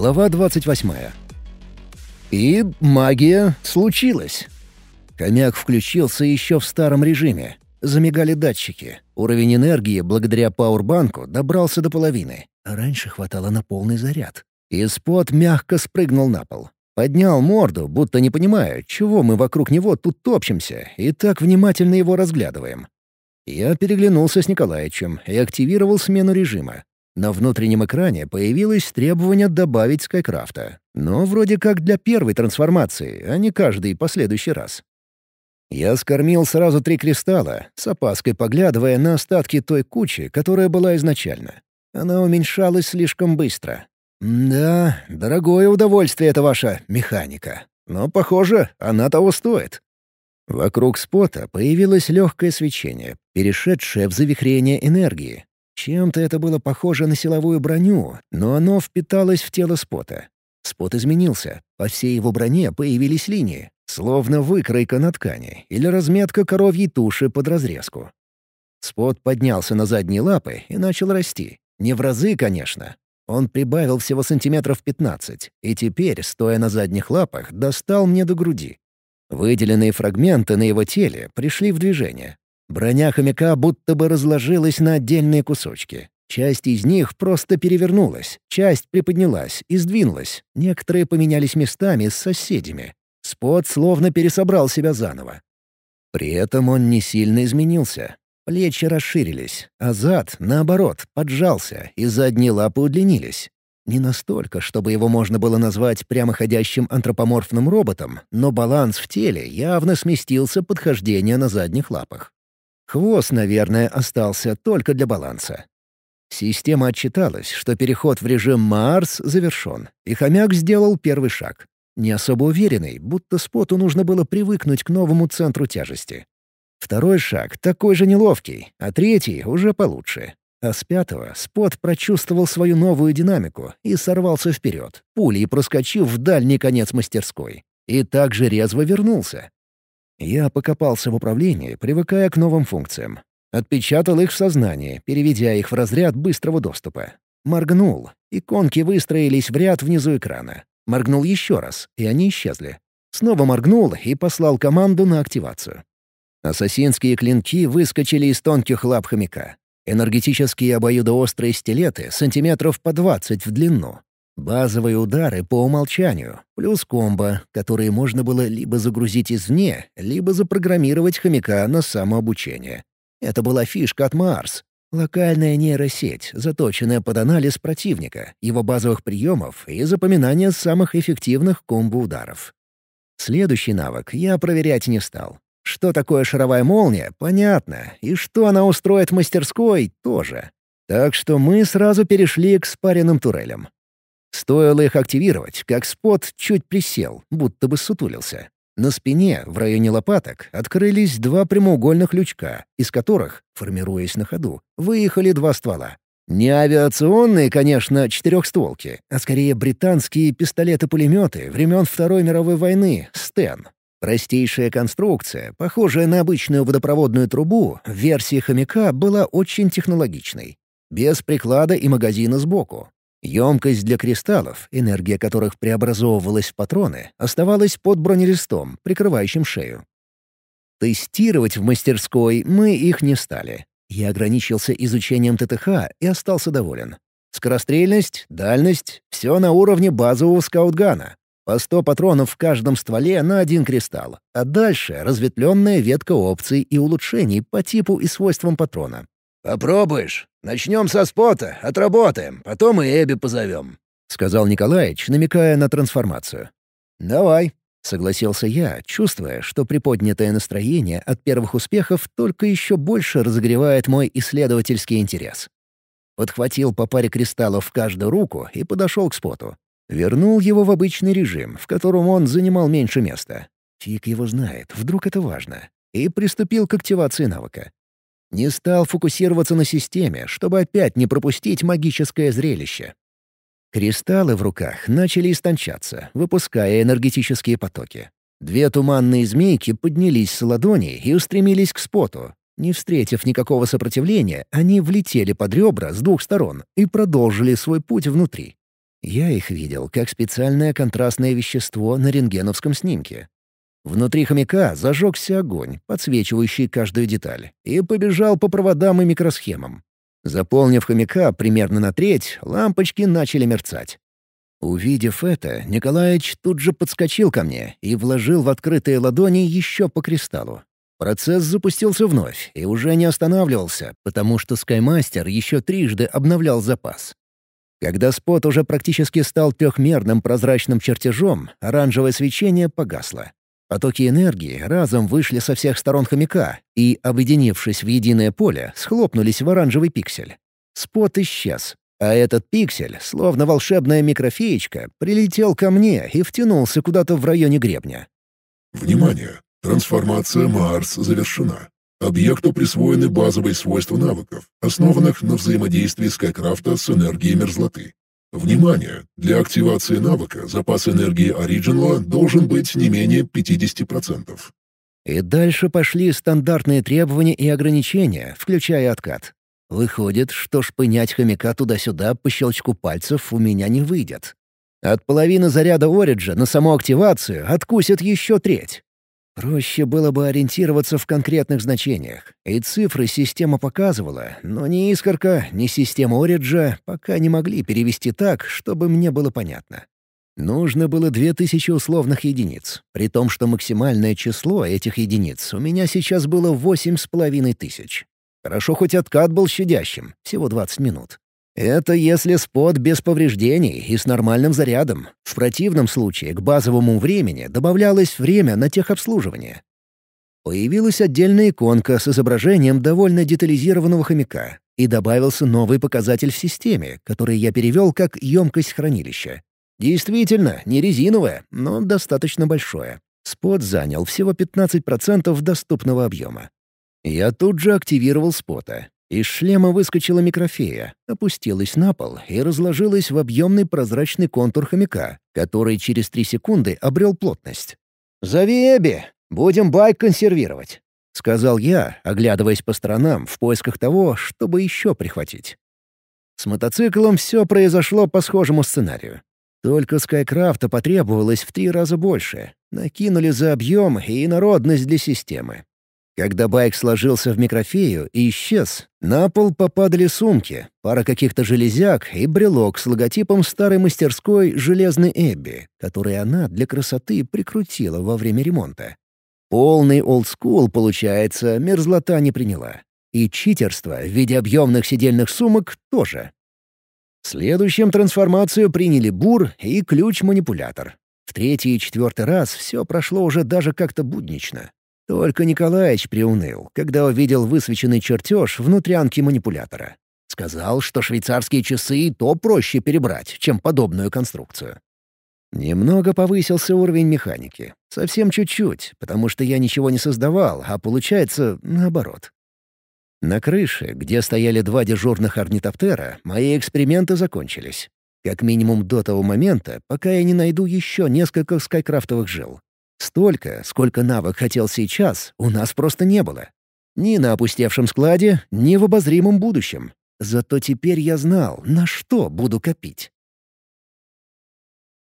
Глава 28. И магия случилась. Хомяк включился еще в старом режиме. Замигали датчики. Уровень энергии благодаря пауэрбанку добрался до половины. Раньше хватало на полный заряд. И спот мягко спрыгнул на пол. Поднял морду, будто не понимая, чего мы вокруг него тут топчемся, и так внимательно его разглядываем. Я переглянулся с Николаевичем и активировал смену режима. На внутреннем экране появилось требование добавить Скайкрафта. Но вроде как для первой трансформации, а не каждый последующий раз. Я скормил сразу три кристалла, с опаской поглядывая на остатки той кучи, которая была изначально. Она уменьшалась слишком быстро. Да, дорогое удовольствие это ваша механика. Но, похоже, она того стоит. Вокруг спота появилось легкое свечение, перешедшее в завихрение энергии, чем-то это было похоже на силовую броню, но оно впиталось в тело спота. Спот изменился. По всей его броне появились линии, словно выкройка на ткани или разметка коровьей туши под разрезку. Спот поднялся на задние лапы и начал расти. Не в разы, конечно. Он прибавил всего сантиметров 15, и теперь, стоя на задних лапах, достал мне до груди. Выделенные фрагменты на его теле пришли в движение, Броня хомяка будто бы разложилась на отдельные кусочки. Часть из них просто перевернулась, часть приподнялась и сдвинулась, некоторые поменялись местами с соседями. Спот словно пересобрал себя заново. При этом он не сильно изменился. Плечи расширились, а зад, наоборот, поджался, и задние лапы удлинились. Не настолько, чтобы его можно было назвать прямоходящим антропоморфным роботом, но баланс в теле явно сместился под хождение на задних лапах. Хвост, наверное, остался только для баланса. Система отчиталась, что переход в режим Марс завершен, и хомяк сделал первый шаг. Не особо уверенный, будто споту нужно было привыкнуть к новому центру тяжести. Второй шаг такой же неловкий, а третий уже получше. А с пятого спот прочувствовал свою новую динамику и сорвался вперед, пулей проскочив в дальний конец мастерской. И также резво вернулся. Я покопался в управлении, привыкая к новым функциям. Отпечатал их в сознании, переведя их в разряд быстрого доступа. Моргнул. Иконки выстроились в ряд внизу экрана. Моргнул еще раз, и они исчезли. Снова моргнул и послал команду на активацию. Ассасинские клинки выскочили из тонких лап хомяка. Энергетические обоюдоострые стилеты сантиметров по 20 в длину. Базовые удары по умолчанию, плюс комбо, которые можно было либо загрузить извне, либо запрограммировать хомяка на самообучение. Это была фишка от Марс. Локальная нейросеть, заточенная под анализ противника, его базовых приемов и запоминание самых эффективных комбо-ударов. Следующий навык я проверять не стал. Что такое шаровая молния, понятно, и что она устроит в мастерской, тоже. Так что мы сразу перешли к спаренным турелям. Стоило их активировать, как спот чуть присел, будто бы сутулился. На спине, в районе лопаток, открылись два прямоугольных лючка, из которых, формируясь на ходу, выехали два ствола. Не авиационные, конечно, четырехстволки, а скорее британские пистолеты-пулеметы времен Второй мировой войны «Стен». Простейшая конструкция, похожая на обычную водопроводную трубу, в версии «Хомяка» была очень технологичной. Без приклада и магазина сбоку. Емкость для кристаллов, энергия которых преобразовывалась в патроны, оставалась под бронелистом, прикрывающим шею. Тестировать в мастерской мы их не стали. Я ограничился изучением ТТХ и остался доволен. Скорострельность, дальность — все на уровне базового скаутгана. По 100 патронов в каждом стволе на один кристалл, а дальше разветвленная ветка опций и улучшений по типу и свойствам патрона. «Попробуешь? Начнем со спота, отработаем, потом и Эбби позовем», — сказал Николаевич, намекая на трансформацию. «Давай», — согласился я, чувствуя, что приподнятое настроение от первых успехов только еще больше разогревает мой исследовательский интерес. Подхватил по паре кристаллов в каждую руку и подошел к споту. Вернул его в обычный режим, в котором он занимал меньше места. Фиг его знает, вдруг это важно. И приступил к активации навыка. Не стал фокусироваться на системе, чтобы опять не пропустить магическое зрелище. Кристаллы в руках начали истончаться, выпуская энергетические потоки. Две туманные змейки поднялись с ладони и устремились к споту. Не встретив никакого сопротивления, они влетели под ребра с двух сторон и продолжили свой путь внутри. Я их видел как специальное контрастное вещество на рентгеновском снимке. Внутри хомяка зажегся огонь, подсвечивающий каждую деталь, и побежал по проводам и микросхемам. Заполнив хомяка примерно на треть, лампочки начали мерцать. Увидев это, Николаевич тут же подскочил ко мне и вложил в открытые ладони еще по кристаллу. Процесс запустился вновь и уже не останавливался, потому что Скаймастер еще трижды обновлял запас. Когда спот уже практически стал трехмерным прозрачным чертежом, оранжевое свечение погасло. Потоки энергии разом вышли со всех сторон хомяка и, объединившись в единое поле, схлопнулись в оранжевый пиксель. Спот исчез, а этот пиксель, словно волшебная микрофеечка, прилетел ко мне и втянулся куда-то в районе гребня. «Внимание! Трансформация Марс завершена. Объекту присвоены базовые свойства навыков, основанных на взаимодействии Скайкрафта с энергией мерзлоты. Внимание! Для активации навыка запас энергии Оригинала должен быть не менее 50%. И дальше пошли стандартные требования и ограничения, включая откат. Выходит, что шпынять хомяка туда-сюда по щелчку пальцев у меня не выйдет. От половины заряда Ориджа на саму активацию откусит еще треть. Проще было бы ориентироваться в конкретных значениях, и цифры система показывала, но ни Искорка, ни система Ориджа пока не могли перевести так, чтобы мне было понятно. Нужно было две тысячи условных единиц, при том, что максимальное число этих единиц у меня сейчас было восемь с половиной тысяч. Хорошо, хоть откат был щадящим, всего 20 минут. Это если спот без повреждений и с нормальным зарядом. В противном случае к базовому времени добавлялось время на техобслуживание. Появилась отдельная иконка с изображением довольно детализированного хомяка, и добавился новый показатель в системе, который я перевел как емкость хранилища. Действительно, не резиновое, но достаточно большое. Спот занял всего 15% доступного объема. Я тут же активировал спота, из шлема выскочила микрофея, опустилась на пол и разложилась в объемный прозрачный контур хомяка, который через три секунды обрел плотность. «Зови Эбби! Будем байк консервировать!» — сказал я, оглядываясь по сторонам в поисках того, чтобы еще прихватить. С мотоциклом все произошло по схожему сценарию. Только Скайкрафта потребовалось в три раза больше. Накинули за объем и инородность для системы. Когда байк сложился в микрофею и исчез, на пол попадали сумки, пара каких-то железяк и брелок с логотипом старой мастерской «Железной Эбби», который она для красоты прикрутила во время ремонта. Полный олдскул, получается, мерзлота не приняла. И читерство в виде объемных сидельных сумок тоже. Следующим трансформацию приняли бур и ключ-манипулятор. В третий и четвертый раз все прошло уже даже как-то буднично. Только Николаевич приуныл, когда увидел высвеченный чертеж внутрянки манипулятора. Сказал, что швейцарские часы и то проще перебрать, чем подобную конструкцию. Немного повысился уровень механики. Совсем чуть-чуть, потому что я ничего не создавал, а получается наоборот. На крыше, где стояли два дежурных орнитоптера, мои эксперименты закончились. Как минимум до того момента, пока я не найду еще несколько скайкрафтовых жил. Столько, сколько навык хотел сейчас, у нас просто не было. Ни на опустевшем складе, ни в обозримом будущем. Зато теперь я знал, на что буду копить.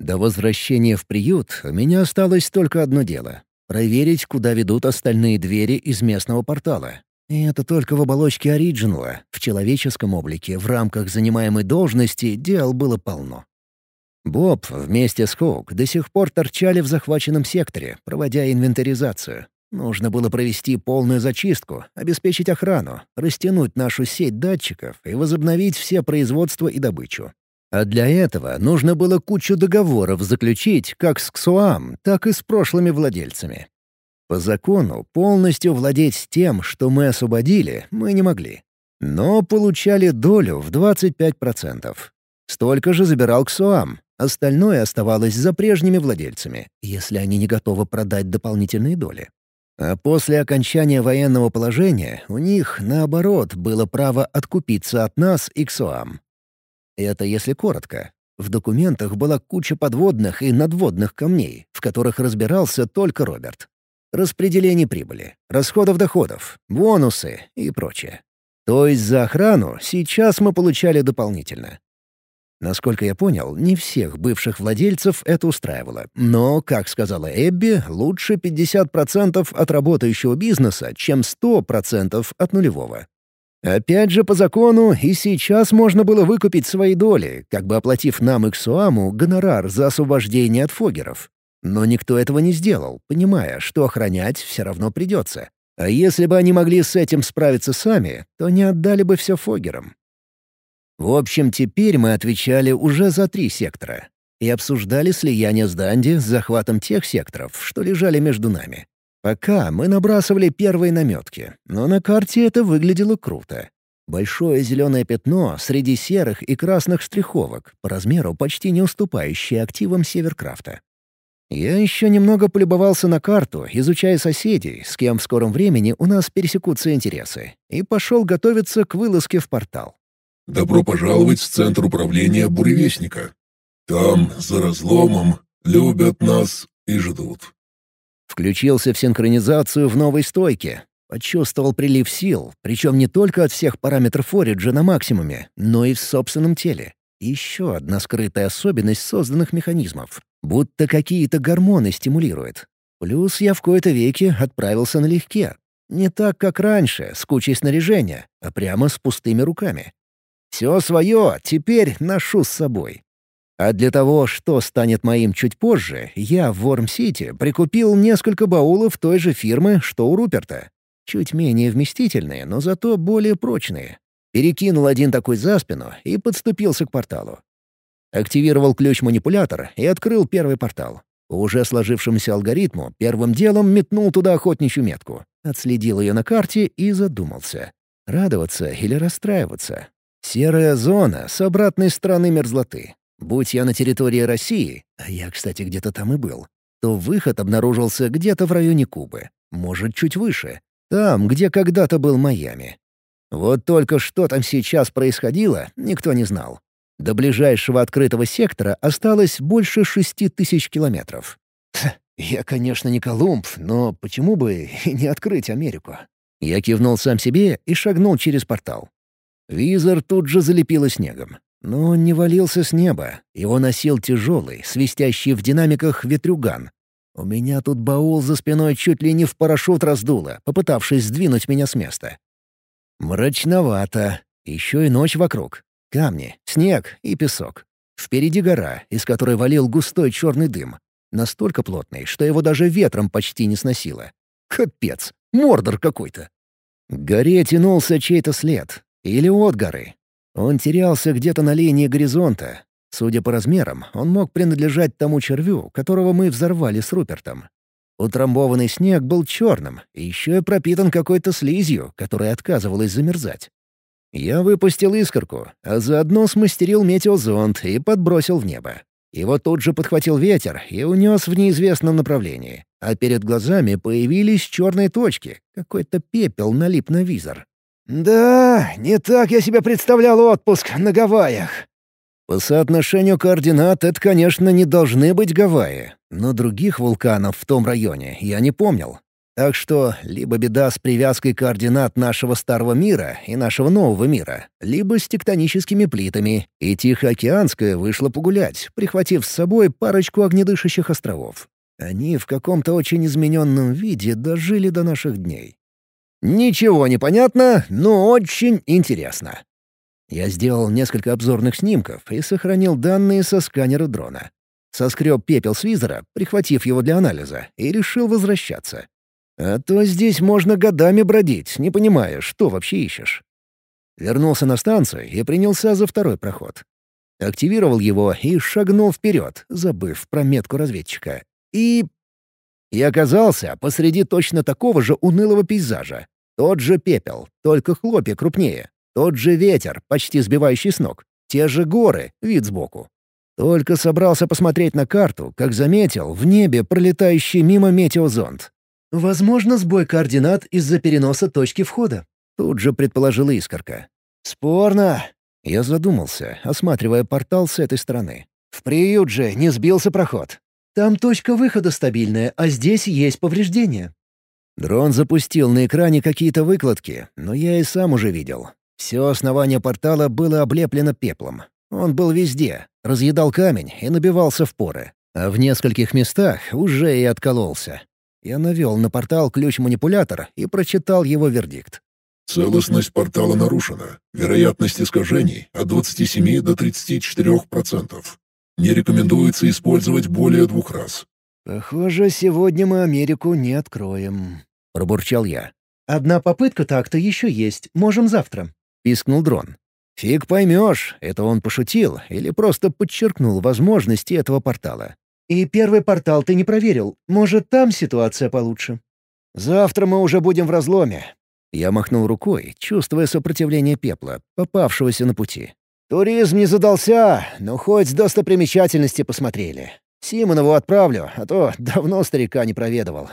До возвращения в приют у меня осталось только одно дело — проверить, куда ведут остальные двери из местного портала. И это только в оболочке оригинала, в человеческом облике, в рамках занимаемой должности дел было полно. Боб вместе с Хоук до сих пор торчали в захваченном секторе, проводя инвентаризацию. Нужно было провести полную зачистку, обеспечить охрану, растянуть нашу сеть датчиков и возобновить все производства и добычу. А для этого нужно было кучу договоров заключить как с КСУАМ, так и с прошлыми владельцами. По закону полностью владеть тем, что мы освободили, мы не могли. Но получали долю в 25%. Столько же забирал КСУАМ, Остальное оставалось за прежними владельцами, если они не готовы продать дополнительные доли. А после окончания военного положения у них, наоборот, было право откупиться от нас и КСОАМ. Это если коротко. В документах была куча подводных и надводных камней, в которых разбирался только Роберт. Распределение прибыли, расходов доходов, бонусы и прочее. То есть за охрану сейчас мы получали дополнительно. Насколько я понял, не всех бывших владельцев это устраивало. Но, как сказала Эбби, лучше 50% от работающего бизнеса, чем 100% от нулевого. Опять же, по закону, и сейчас можно было выкупить свои доли, как бы оплатив нам Иксуаму гонорар за освобождение от фогеров. Но никто этого не сделал, понимая, что охранять все равно придется. А если бы они могли с этим справиться сами, то не отдали бы все фогерам. В общем, теперь мы отвечали уже за три сектора и обсуждали слияние с Данди с захватом тех секторов, что лежали между нами. Пока мы набрасывали первые наметки, но на карте это выглядело круто. Большое зеленое пятно среди серых и красных штриховок, по размеру почти не уступающее активам Северкрафта. Я еще немного полюбовался на карту, изучая соседей, с кем в скором времени у нас пересекутся интересы, и пошел готовиться к вылазке в портал. «Добро пожаловать в Центр управления Буревестника. Там, за разломом, любят нас и ждут». Включился в синхронизацию в новой стойке. Почувствовал прилив сил, причем не только от всех параметров Ориджа на максимуме, но и в собственном теле. Еще одна скрытая особенность созданных механизмов. Будто какие-то гормоны стимулируют. Плюс я в кои-то веки отправился налегке. Не так, как раньше, с кучей снаряжения, а прямо с пустыми руками. Все свое теперь ношу с собой. А для того, что станет моим чуть позже, я в Ворм-Сити прикупил несколько баулов той же фирмы, что у Руперта. Чуть менее вместительные, но зато более прочные. Перекинул один такой за спину и подступился к порталу. Активировал ключ-манипулятор и открыл первый портал. По уже сложившемуся алгоритму первым делом метнул туда охотничью метку. Отследил ее на карте и задумался. Радоваться или расстраиваться? Серая зона с обратной стороны мерзлоты. Будь я на территории России, а я, кстати, где-то там и был, то выход обнаружился где-то в районе Кубы, может, чуть выше, там, где когда-то был Майами. Вот только что там сейчас происходило, никто не знал. До ближайшего открытого сектора осталось больше шести тысяч километров. Я, конечно, не Колумб, но почему бы и не открыть Америку? Я кивнул сам себе и шагнул через портал. Визор тут же залепило снегом. Но он не валился с неба. Его носил тяжелый, свистящий в динамиках ветрюган. У меня тут баул за спиной чуть ли не в парашют раздуло, попытавшись сдвинуть меня с места. Мрачновато. Еще и ночь вокруг. Камни, снег и песок. Впереди гора, из которой валил густой черный дым. Настолько плотный, что его даже ветром почти не сносило. Капец, мордор какой-то. К горе тянулся чей-то след. Или от горы. Он терялся где-то на линии горизонта. Судя по размерам, он мог принадлежать тому червю, которого мы взорвали с Рупертом. Утрамбованный снег был черным, и еще и пропитан какой-то слизью, которая отказывалась замерзать. Я выпустил искорку, а заодно смастерил метеозонд и подбросил в небо. Его тут же подхватил ветер и унес в неизвестном направлении, а перед глазами появились черные точки, какой-то пепел налип на визор. «Да, не так я себе представлял отпуск на Гавайях». По соотношению координат это, конечно, не должны быть Гавайи, но других вулканов в том районе я не помнил. Так что либо беда с привязкой координат нашего старого мира и нашего нового мира, либо с тектоническими плитами, и Тихоокеанская вышла погулять, прихватив с собой парочку огнедышащих островов. Они в каком-то очень измененном виде дожили до наших дней. Ничего не понятно, но очень интересно. Я сделал несколько обзорных снимков и сохранил данные со сканера дрона. Соскреб пепел с визора, прихватив его для анализа, и решил возвращаться. А то здесь можно годами бродить, не понимая, что вообще ищешь. Вернулся на станцию и принялся за второй проход. Активировал его и шагнул вперед, забыв про метку разведчика. И... И оказался посреди точно такого же унылого пейзажа. Тот же пепел, только хлопья крупнее. Тот же ветер, почти сбивающий с ног. Те же горы, вид сбоку. Только собрался посмотреть на карту, как заметил в небе пролетающий мимо метеозонд. «Возможно, сбой координат из-за переноса точки входа», — тут же предположила искорка. «Спорно!» — я задумался, осматривая портал с этой стороны. «В приют же не сбился проход. Там точка выхода стабильная, а здесь есть повреждения. Дрон запустил на экране какие-то выкладки, но я и сам уже видел. Все основание портала было облеплено пеплом. Он был везде, разъедал камень и набивался в поры. А в нескольких местах уже и откололся. Я навел на портал ключ-манипулятор и прочитал его вердикт. Целостность портала нарушена. Вероятность искажений от 27 до 34%. Не рекомендуется использовать более двух раз. «Похоже, сегодня мы Америку не откроем», — пробурчал я. «Одна попытка так-то еще есть. Можем завтра», — пискнул дрон. «Фиг поймешь, это он пошутил или просто подчеркнул возможности этого портала. «И первый портал ты не проверил. Может, там ситуация получше?» «Завтра мы уже будем в разломе». Я махнул рукой, чувствуя сопротивление пепла, попавшегося на пути. «Туризм не задался, но хоть достопримечательности посмотрели. Симонову отправлю, а то давно старика не проведывал».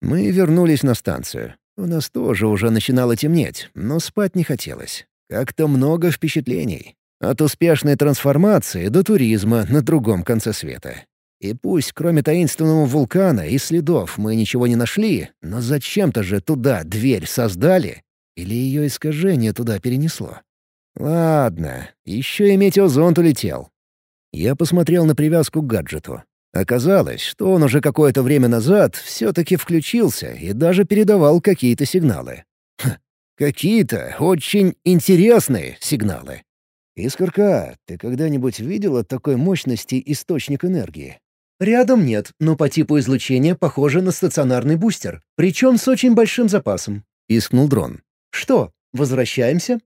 Мы вернулись на станцию. У нас тоже уже начинало темнеть, но спать не хотелось. Как-то много впечатлений. От успешной трансформации до туризма на другом конце света. И пусть кроме таинственного вулкана и следов мы ничего не нашли, но зачем-то же туда дверь создали? Или ее искажение туда перенесло? Ладно, еще и метеозонд улетел. Я посмотрел на привязку к гаджету. Оказалось, что он уже какое-то время назад все-таки включился и даже передавал какие-то сигналы. какие-то очень интересные сигналы. «Искорка, ты когда-нибудь видела такой мощности источник энергии?» Рядом нет, но по типу излучения похоже на стационарный бустер, причем с очень большим запасом. Пискнул дрон. Что, возвращаемся?